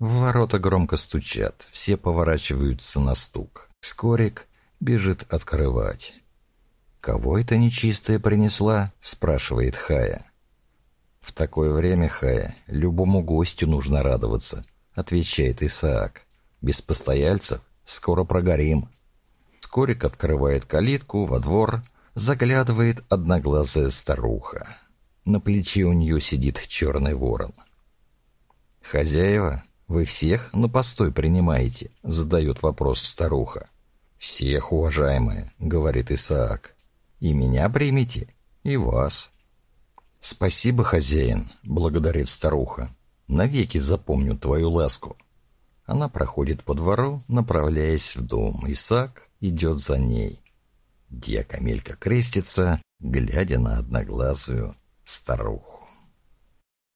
В ворота громко стучат, все поворачиваются на стук. Скорик бежит открывать. «Кого это нечистая принесла?» — спрашивает Хая. «В такое время, Хая, любому гостю нужно радоваться», — отвечает Исаак. «Без постояльцев скоро прогорим». Скорик открывает калитку во двор, заглядывает одноглазая старуха. На плече у нее сидит черный ворон. «Хозяева, вы всех на постой принимаете?» — задает вопрос старуха. «Всех, уважаемые», — говорит Исаак. «И меня примите, и вас». «Спасибо, хозяин», — благодарит старуха. «Навеки запомню твою ласку». Она проходит по двору, направляясь в дом. Исаак идет за ней. Дьякамелька крестится, глядя на одноглазую старуху.